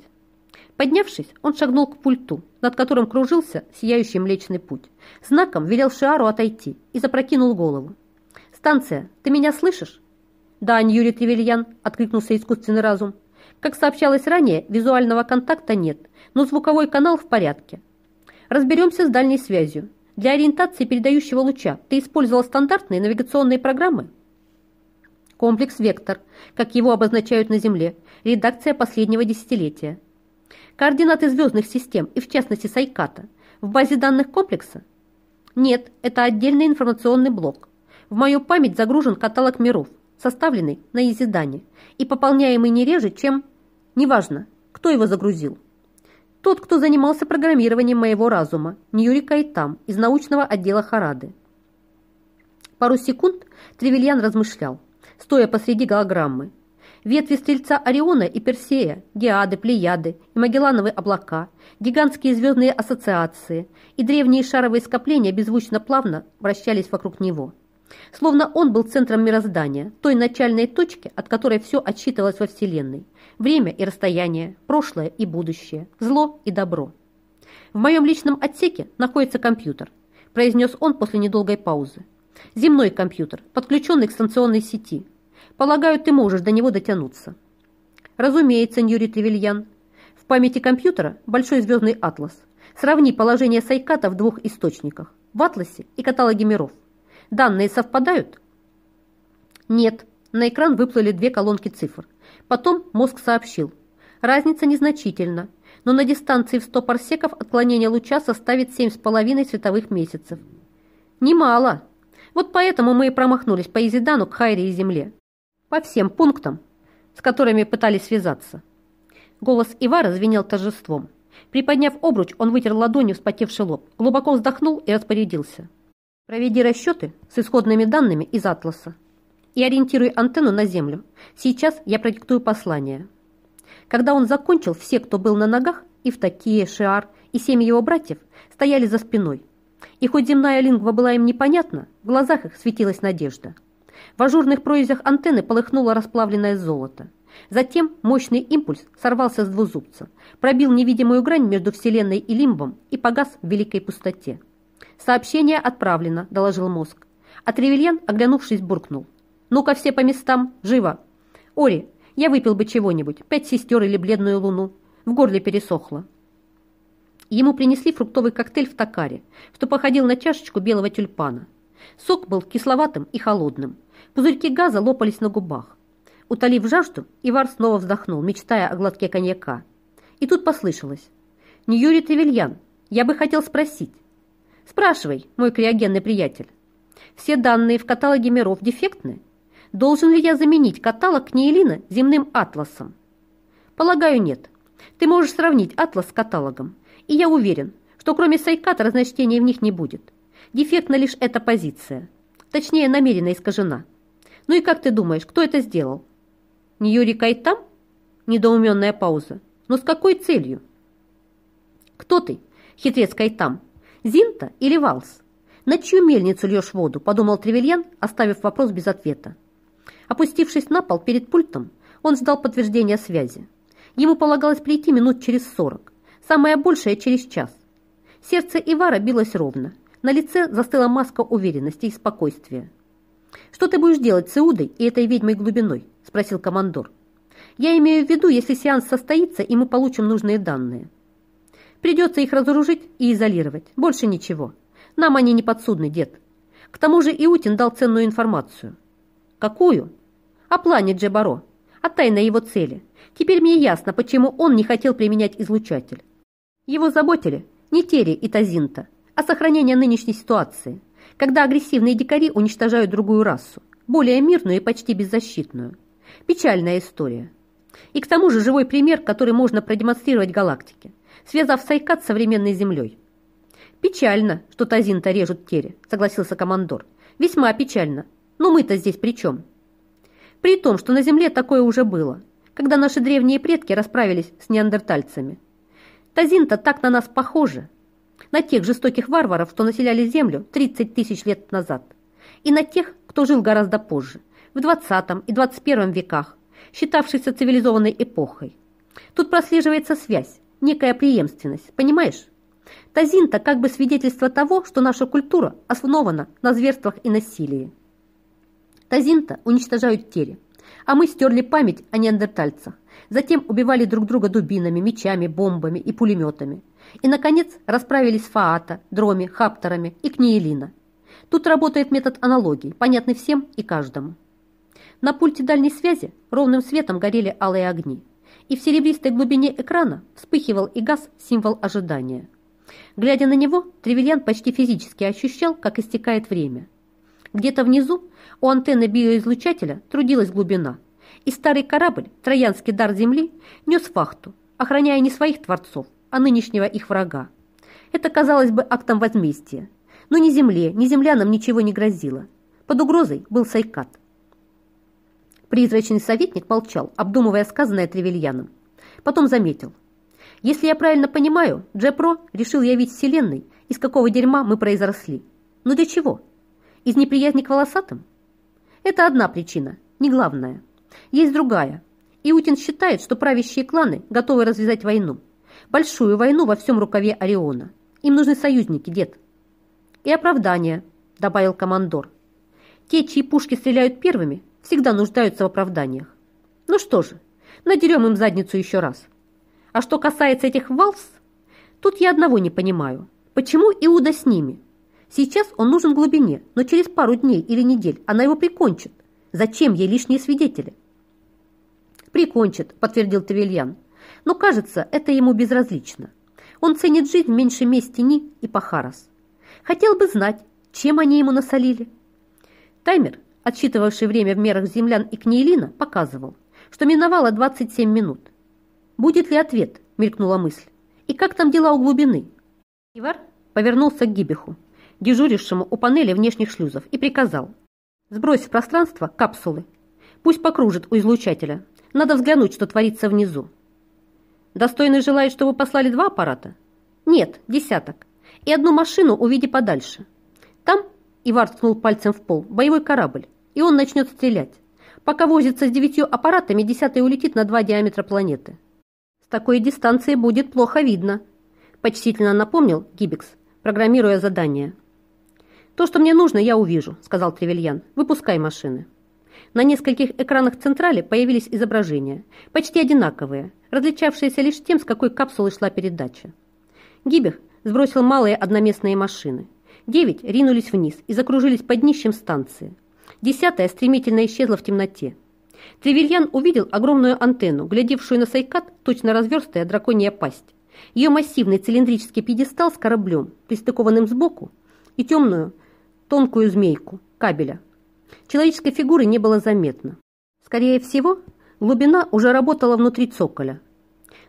Поднявшись, он шагнул к пульту, над которым кружился сияющий Млечный Путь. Знаком велел Шиару отойти и запрокинул голову. «Станция, ты меня слышишь?» «Да, Юрий Тревельян», — откликнулся искусственный разум. «Как сообщалось ранее, визуального контакта нет, но звуковой канал в порядке. Разберемся с дальней связью. Для ориентации передающего луча ты использовал стандартные навигационные программы?» Комплекс «Вектор», как его обозначают на Земле, редакция последнего десятилетия координаты звездных систем и в частности Сайката в базе данных комплекса? Нет, это отдельный информационный блок. В мою память загружен каталог миров, составленный на Изидане и пополняемый не реже, чем... Неважно, кто его загрузил. Тот, кто занимался программированием моего разума, Ньюри Кайтам из научного отдела Харады. Пару секунд Тревельян размышлял, стоя посреди голограммы, Ветви Стрельца Ориона и Персея, Геады, Плеяды и Магеллановые облака, гигантские звездные ассоциации и древние шаровые скопления беззвучно плавно вращались вокруг него. Словно он был центром мироздания, той начальной точки, от которой все отсчитывалось во Вселенной. Время и расстояние, прошлое и будущее, зло и добро. «В моем личном отсеке находится компьютер», произнес он после недолгой паузы. «Земной компьютер, подключенный к станционной сети. Полагаю, ты можешь до него дотянуться. Разумеется, Ньюри Тревельян. В памяти компьютера большой звездный атлас. Сравни положение Сайката в двух источниках. В атласе и каталоге миров. Данные совпадают? Нет. На экран выплыли две колонки цифр. Потом мозг сообщил. Разница незначительна, но на дистанции в 100 парсеков отклонение луча составит 7,5 световых месяцев. Немало. Вот поэтому мы и промахнулись по Изидану к Хайре и Земле. По всем пунктам, с которыми пытались связаться. Голос Ивара звенел торжеством. Приподняв обруч, он вытер ладонью вспотевший лоб, глубоко вздохнул и распорядился. «Проведи расчеты с исходными данными из атласа и ориентируй антенну на Землю. Сейчас я продиктую послание». Когда он закончил, все, кто был на ногах, Евтокия, Шиар и семь его братьев, стояли за спиной. И хоть земная лингва была им непонятна, в глазах их светилась надежда. В ажурных прорезях антенны полыхнуло расплавленное золото. Затем мощный импульс сорвался с двузубца, пробил невидимую грань между Вселенной и Лимбом и погас в великой пустоте. «Сообщение отправлено», – доложил мозг. А Тревельян, оглянувшись, буркнул. «Ну-ка все по местам, живо!» «Ори, я выпил бы чего-нибудь, пять сестер или бледную луну. В горле пересохло». Ему принесли фруктовый коктейль в токаре, что походил на чашечку белого тюльпана. Сок был кисловатым и холодным. Пузырьки газа лопались на губах. Утолив жажду, Ивар снова вздохнул, мечтая о глотке коньяка. И тут послышалось. «Не Юрий Тревельян, я бы хотел спросить». «Спрашивай, мой криогенный приятель. Все данные в каталоге миров дефектны? Должен ли я заменить каталог Нейлина земным атласом?» «Полагаю, нет. Ты можешь сравнить атлас с каталогом, и я уверен, что кроме сайката разночтения в них не будет. Дефектна лишь эта позиция. Точнее, намеренно искажена. Ну и как ты думаешь, кто это сделал? Не Юрий Кайтам? Недоуменная пауза. Но с какой целью? Кто ты, хитрец Кайтам? Зинта или Валс? На чью мельницу льешь воду? Подумал Тревельян, оставив вопрос без ответа. Опустившись на пол перед пультом, он ждал подтверждения связи. Ему полагалось прийти минут через сорок, самое большее через час. Сердце Ивара билось ровно, на лице застыла маска уверенности и спокойствия. «Что ты будешь делать с Иудой и этой ведьмой глубиной?» – спросил командор. «Я имею в виду, если сеанс состоится, и мы получим нужные данные. Придется их разоружить и изолировать. Больше ничего. Нам они не подсудны, дед. К тому же Иутин дал ценную информацию». «Какую?» «О плане Джебаро, о тайной его цели. Теперь мне ясно, почему он не хотел применять излучатель. Его заботили не Терри и Тазинта, а сохранение нынешней ситуации, когда агрессивные дикари уничтожают другую расу, более мирную и почти беззащитную. Печальная история. И к тому же живой пример, который можно продемонстрировать галактике, связав Сайкат с современной Землей. «Печально, что Тазинта режут Тере», — согласился командор. «Весьма печально. Но мы-то здесь при чем?» «При том, что на Земле такое уже было, когда наши древние предки расправились с неандертальцами. Тазинта так на нас похожа, на тех жестоких варваров, что населяли Землю 30 тысяч лет назад, и на тех, кто жил гораздо позже, в 20 и 21 веках, считавшихся цивилизованной эпохой. Тут прослеживается связь, некая преемственность, понимаешь? Тазинта как бы свидетельство того, что наша культура основана на зверствах и насилии. Тазинта уничтожают теле, а мы стерли память о неандертальцах, затем убивали друг друга дубинами, мечами, бомбами и пулеметами, и, наконец, расправились с Фаата, Дроми, Хапторами и Книелина. Тут работает метод аналогии, понятный всем и каждому. На пульте дальней связи ровным светом горели алые огни, и в серебристой глубине экрана вспыхивал и газ символ ожидания. Глядя на него, Тревельян почти физически ощущал, как истекает время. Где-то внизу у антенны биоизлучателя трудилась глубина, и старый корабль, троянский дар Земли, нес фахту, охраняя не своих творцов, а нынешнего их врага. Это казалось бы актом возмездия. Но ни земле, ни землянам ничего не грозило. Под угрозой был Сайкат. Призрачный советник молчал, обдумывая сказанное Тревельяном. Потом заметил. «Если я правильно понимаю, Джепро решил явить Вселенной, из какого дерьма мы произросли. Но для чего? Из неприязни к волосатым? Это одна причина, не главная. Есть другая. Иутин считает, что правящие кланы готовы развязать войну большую войну во всем рукаве Ориона. Им нужны союзники, дед. И оправдание, добавил командор. Те, чьи пушки стреляют первыми, всегда нуждаются в оправданиях. Ну что же, надерем им задницу еще раз. А что касается этих валс, тут я одного не понимаю. Почему Иуда с ними? Сейчас он нужен глубине, но через пару дней или недель она его прикончит. Зачем ей лишние свидетели? «Прикончит», — подтвердил Тавильян. «Но, кажется, это ему безразлично. Он ценит жизнь меньше Местини и Пахарас. Хотел бы знать, чем они ему насолили». Таймер, отсчитывавший время в мерах землян и Кнейлина, показывал, что миновало 27 минут. «Будет ли ответ?» – мелькнула мысль. «И как там дела у глубины?» Ивар повернулся к Гибиху, дежурившему у панели внешних шлюзов, и приказал. «Сбрось в пространство капсулы. Пусть покружит у излучателя. Надо взглянуть, что творится внизу». «Достойный желает, чтобы послали два аппарата?» «Нет, десяток. И одну машину увиди подальше. Там, — Ивар ткнул пальцем в пол, — боевой корабль, и он начнет стрелять. Пока возится с девятью аппаратами, десятый улетит на два диаметра планеты. С такой дистанции будет плохо видно, почтительно напомнил Гибекс, программируя задание. «То, что мне нужно, я увижу», — сказал Тревельян. «Выпускай машины». На нескольких экранах централи появились изображения, почти одинаковые, различавшиеся лишь тем, с какой капсулы шла передача. Гибех сбросил малые одноместные машины. Девять ринулись вниз и закружились под днищем станции. Десятая стремительно исчезла в темноте. Тревельян увидел огромную антенну, глядевшую на Сайкат, точно разверстая драконья пасть. Ее массивный цилиндрический пьедестал с кораблем, пристыкованным сбоку, и темную, тонкую змейку, кабеля. Человеческой фигуры не было заметно. Скорее всего, глубина уже работала внутри цоколя,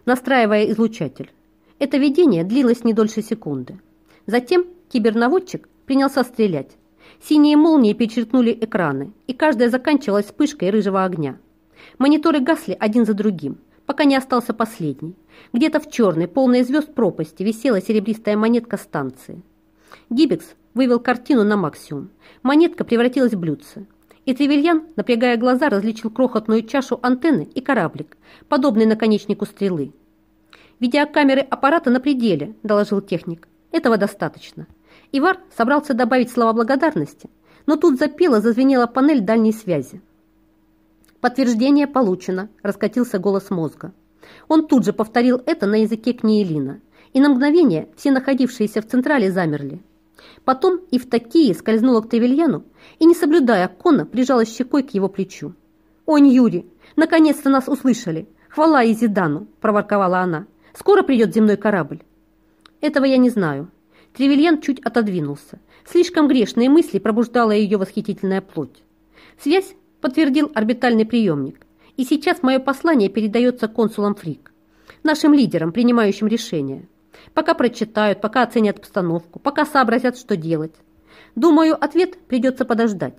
настраивая излучатель. Это видение длилось не дольше секунды. Затем кибернаводчик принялся стрелять. Синие молнии перечеркнули экраны, и каждая заканчивалась вспышкой рыжего огня. Мониторы гасли один за другим, пока не остался последний. Где-то в черной, полной звезд пропасти висела серебристая монетка станции. Гибекс вывел картину на максимум. Монетка превратилась в блюдце. И Тревельян, напрягая глаза, различил крохотную чашу антенны и кораблик, подобный наконечнику стрелы. «Видеокамеры аппарата на пределе», – доложил техник. «Этого достаточно». Ивар собрался добавить слова благодарности, но тут запела, зазвенела панель дальней связи. «Подтверждение получено», – раскатился голос мозга. Он тут же повторил это на языке Книелина, и на мгновение все находившиеся в централе замерли. Потом и в такие скользнула к Тревельяну и, не соблюдая кона, прижалась щекой к его плечу. «Онь, Юрий, наконец-то нас услышали! Хвала Изидану!» – проворковала она. «Скоро придет земной корабль?» «Этого я не знаю», Тревельян чуть отодвинулся. Слишком грешные мысли пробуждала ее восхитительная плоть. Связь подтвердил орбитальный приемник. И сейчас мое послание передается консулам Фрик, нашим лидерам, принимающим решения. Пока прочитают, пока оценят обстановку, пока сообразят, что делать. Думаю, ответ придется подождать.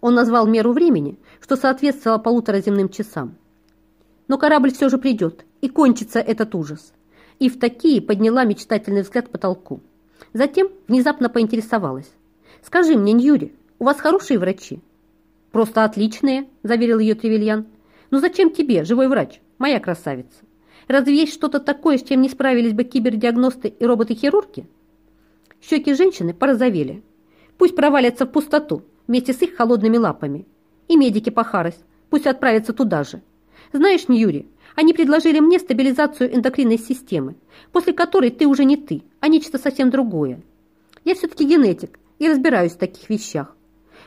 Он назвал меру времени, что соответствовало полутора земным часам. Но корабль все же придет, и кончится этот ужас и в такие подняла мечтательный взгляд потолку. Затем внезапно поинтересовалась. «Скажи мне, Ньюри, у вас хорошие врачи?» «Просто отличные», – заверил ее Тревельян. «Но зачем тебе, живой врач, моя красавица? Разве есть что-то такое, с чем не справились бы кибердиагносты и роботы-хирурги?» Щеки женщины порозовели. Пусть провалятся в пустоту вместе с их холодными лапами. И медики похарась, пусть отправятся туда же. Знаешь, Ньюри, они предложили мне стабилизацию эндокринной системы, после которой ты уже не ты, а нечто совсем другое. Я все-таки генетик и разбираюсь в таких вещах.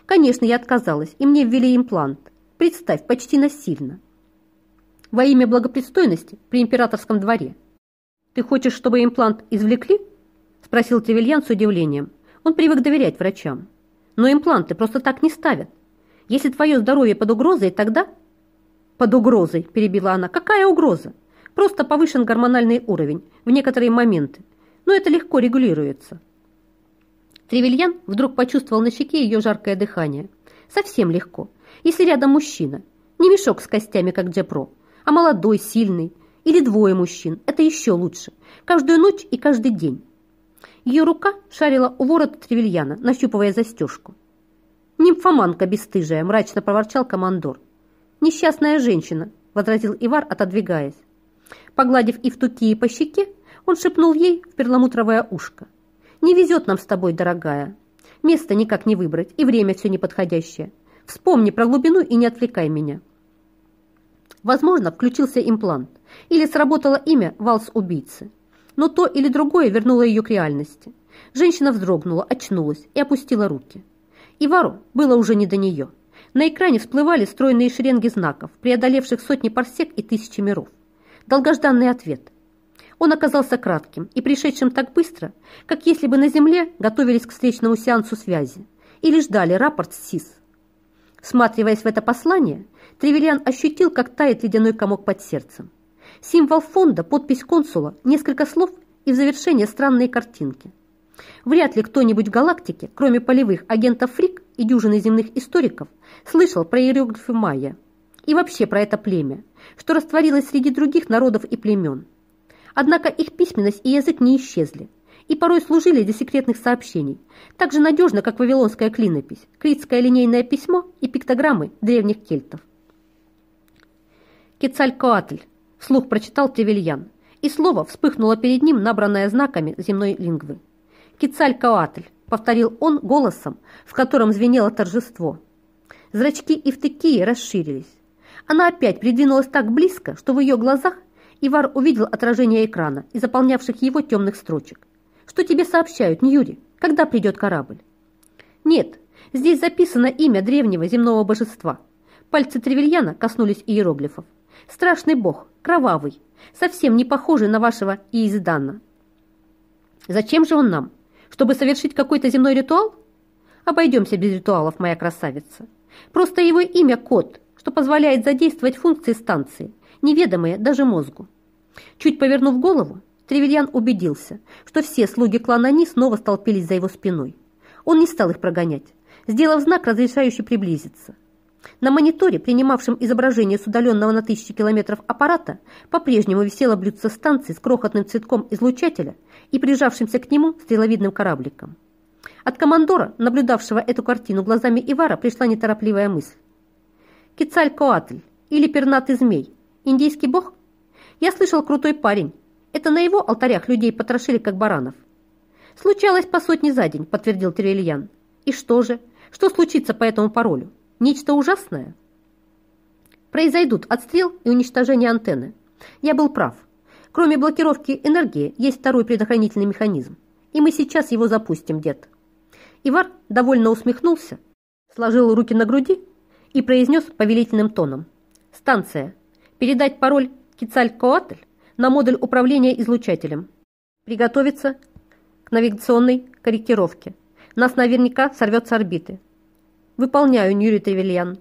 Конечно, я отказалась, и мне ввели имплант. Представь, почти насильно. Во имя благопристойности при императорском дворе. Ты хочешь, чтобы имплант извлекли? Спросил Тревельян с удивлением. Он привык доверять врачам. Но импланты просто так не ставят. Если твое здоровье под угрозой, тогда «Под угрозой», – перебила она. «Какая угроза? Просто повышен гормональный уровень в некоторые моменты. Но это легко регулируется». Тревельян вдруг почувствовал на щеке ее жаркое дыхание. Совсем легко, если рядом мужчина. Не мешок с костями, как Джепро, а молодой, сильный. Или двое мужчин. Это еще лучше. Каждую ночь и каждый день. Ее рука шарила у ворота Тревельяна, нащупывая застежку. «Нимфоманка бесстыжая», – мрачно проворчал командор. «Несчастная женщина», – возразил Ивар, отодвигаясь. Погладив Евтукии по щеке, он шепнул ей в перламутровое ушко. «Не везет нам с тобой, дорогая. Место никак не выбрать, и время все неподходящее. Вспомни про глубину и не отвлекай меня. Возможно, включился имплант. Или сработало имя валс-убийцы. Но то или другое вернуло ее к реальности. Женщина вздрогнула, очнулась и опустила руки. Ивару было уже не до нее. На экране всплывали стройные шеренги знаков, преодолевших сотни парсек и тысячи миров. Долгожданный ответ. Он оказался кратким и пришедшим так быстро, как если бы на Земле готовились к встречному сеансу связи или ждали рапорт с СИС. Всматриваясь в это послание, Тревельян ощутил, как тает ледяной комок под сердцем. Символ фонда, подпись консула, несколько слов и в завершение странные картинки. Вряд ли кто-нибудь в галактике, кроме полевых агентов ФРИК и дюжины земных историков, слышал про иероглифы майя и вообще про это племя, что растворилось среди других народов и племен. Однако их письменность и язык не исчезли, и порой служили для секретных сообщений, так же надежно, как вавилонская клинопись, критское линейное письмо и пиктограммы древних кельтов. Кецалькоатль, вслух прочитал Тревельян, и слово вспыхнуло перед ним, набранное знаками земной лингвы. Кецалькоатль, повторил он голосом, в котором звенело торжество. Зрачки Евтыкии расширились. Она опять придвинулась так близко, что в ее глазах Ивар увидел отражение экрана и заполнявших его темных строчек. «Что тебе сообщают, Ньюри? Когда придет корабль?» «Нет, здесь записано имя древнего земного божества». Пальцы Тревельяна коснулись иероглифов. «Страшный бог, кровавый, совсем не похожий на вашего Иездана». «Зачем же он нам? Чтобы совершить какой-то земной ритуал?» «Обойдемся без ритуалов, моя красавица. Просто его имя – код, что позволяет задействовать функции станции, неведомые даже мозгу. Чуть повернув голову, Тревельян убедился, что все слуги клана Ни снова столпились за его спиной. Он не стал их прогонять, сделав знак, разрешающий приблизиться. На мониторе, принимавшем изображение с удаленного на тысячи километров аппарата, по-прежнему висело блюдце станции с крохотным цветком излучателя и прижавшимся к нему стреловидным корабликом. От командора, наблюдавшего эту картину глазами Ивара, пришла неторопливая мысль. Кицалькоатль или пернатый змей. Индийский бог? Я слышал, крутой парень. Это на его алтарях людей потрошили, как баранов. Случалось по сотне за день, подтвердил Тревельян. И что же? Что случится по этому паролю? Нечто ужасное? Произойдут отстрел и уничтожение антенны. Я был прав. Кроме блокировки энергии, есть второй предохранительный механизм. И мы сейчас его запустим, дед. Ивар довольно усмехнулся, сложил руки на груди и произнес повелительным тоном. «Станция. Передать пароль Кицалькоатль на модуль управления излучателем. Приготовиться к навигационной корректировке. Нас наверняка сорвет с орбиты. Выполняю, Ньюри Тревельян».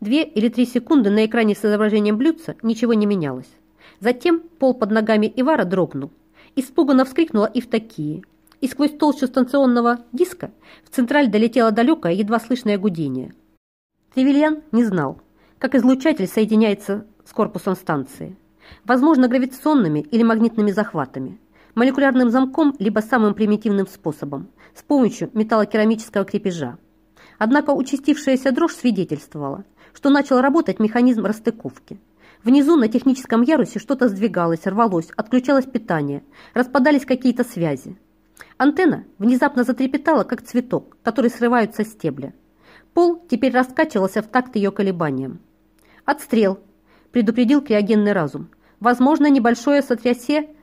Две или три секунды на экране с изображением блюдца ничего не менялось. Затем пол под ногами Ивара дрогнул. Испуганно вскрикнула и в такие. И сквозь толщу станционного диска в централь долетело далекое, едва слышное гудение. Тревельян не знал, как излучатель соединяется с корпусом станции. Возможно, гравитационными или магнитными захватами, молекулярным замком, либо самым примитивным способом, с помощью металлокерамического крепежа. Однако участившаяся дрожь свидетельствовала, что начал работать механизм расстыковки. Внизу на техническом ярусе что-то сдвигалось, рвалось, отключалось питание, распадались какие-то связи. Антенна внезапно затрепетала, как цветок, который срывают со стебля. Пол теперь раскачивался в такт ее колебаниям. «Отстрел!» – предупредил криогенный разум. «Возможно, небольшое сотрясение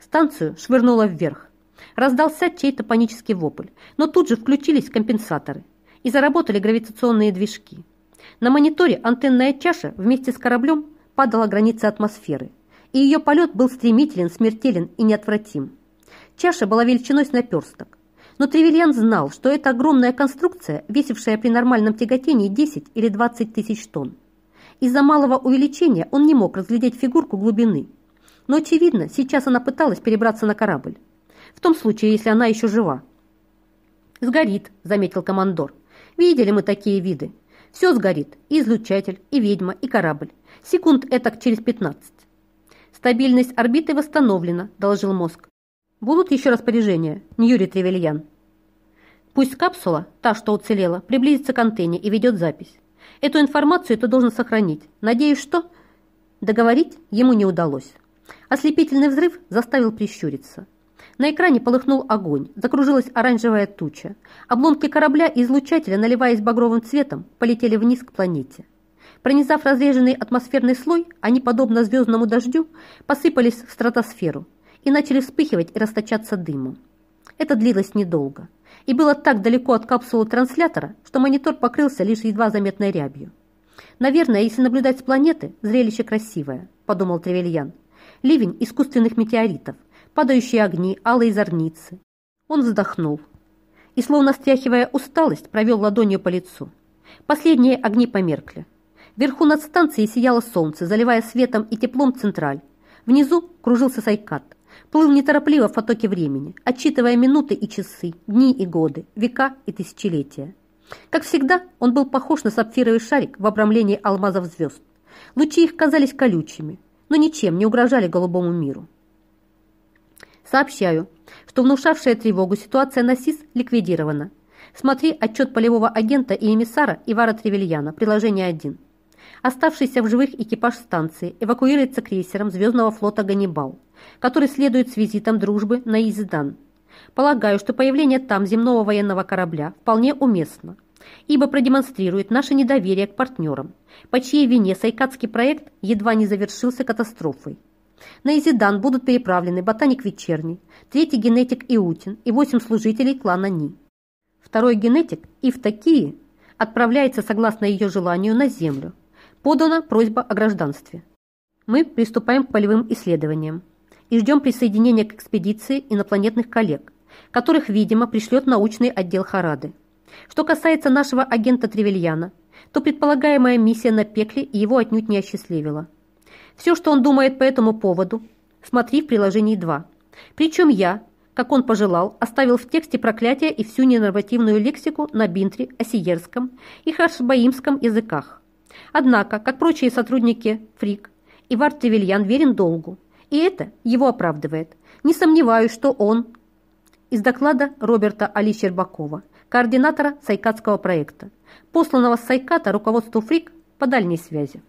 станцию швырнуло вверх. Раздался чей-то панический вопль, но тут же включились компенсаторы и заработали гравитационные движки. На мониторе антенная чаша вместе с кораблем падала граница атмосферы, и ее полет был стремителен, смертелен и неотвратим. Чаша была величиной с наперсток. Но Тревельян знал, что это огромная конструкция, весившая при нормальном тяготении 10 или 20 тысяч тонн. Из-за малого увеличения он не мог разглядеть фигурку глубины. Но, очевидно, сейчас она пыталась перебраться на корабль. В том случае, если она еще жива. «Сгорит», — заметил командор. «Видели мы такие виды. Все сгорит. И излучатель, и ведьма, и корабль. Секунд этак через 15. «Стабильность орбиты восстановлена», – доложил мозг. «Будут еще распоряжения, Ньюри Тревельян?» «Пусть капсула, та, что уцелела, приблизится к антенне и ведет запись. Эту информацию ты должен сохранить. Надеюсь, что...» Договорить ему не удалось. Ослепительный взрыв заставил прищуриться. На экране полыхнул огонь, закружилась оранжевая туча. Обломки корабля и излучателя, наливаясь багровым цветом, полетели вниз к планете. Пронизав разреженный атмосферный слой, они, подобно звездному дождю, посыпались в стратосферу и начали вспыхивать и расточаться дымом. Это длилось недолго и было так далеко от капсулы транслятора, что монитор покрылся лишь едва заметной рябью. «Наверное, если наблюдать с планеты, зрелище красивое», – подумал Тревельян. «Ливень искусственных метеоритов, падающие огни, алые зорницы». Он вздохнул и, словно стряхивая усталость, провел ладонью по лицу. Последние огни померкли. Вверху над станцией сияло солнце, заливая светом и теплом централь. Внизу кружился Сайкат. Плыл неторопливо в потоке времени, отчитывая минуты и часы, дни и годы, века и тысячелетия. Как всегда, он был похож на сапфировый шарик в обрамлении алмазов звезд. Лучи их казались колючими, но ничем не угрожали голубому миру. Сообщаю, что внушавшая тревогу ситуация на СИС ликвидирована. Смотри отчет полевого агента и эмиссара Ивара Тревельяна, приложение 1. Оставшийся в живых экипаж станции эвакуируется крейсером Звездного флота «Ганнибал», который следует с визитом дружбы на Изидан. Полагаю, что появление там земного военного корабля вполне уместно, ибо продемонстрирует наше недоверие к партнерам, по чьей вине Сайкадский проект едва не завершился катастрофой. На Изидан будут переправлены ботаник Вечерний, третий генетик Иутин и восемь служителей клана Ни. Второй генетик Ивтакии отправляется, согласно ее желанию, на Землю, Подана просьба о гражданстве. Мы приступаем к полевым исследованиям и ждем присоединения к экспедиции инопланетных коллег, которых, видимо, пришлет научный отдел Харады. Что касается нашего агента Тревельяна, то предполагаемая миссия на пекле его отнюдь не осчастливила. Все, что он думает по этому поводу, смотри в приложении 2. Причем я, как он пожелал, оставил в тексте проклятие и всю ненормативную лексику на бинтре, осиерском и хашбаимском языках. Однако, как прочие сотрудники ФРИК, Ивар Тревельян верен долгу, и это его оправдывает. Не сомневаюсь, что он... Из доклада Роберта Али Щербакова, координатора Сайкатского проекта, посланного с Сайката руководству ФРИК по дальней связи.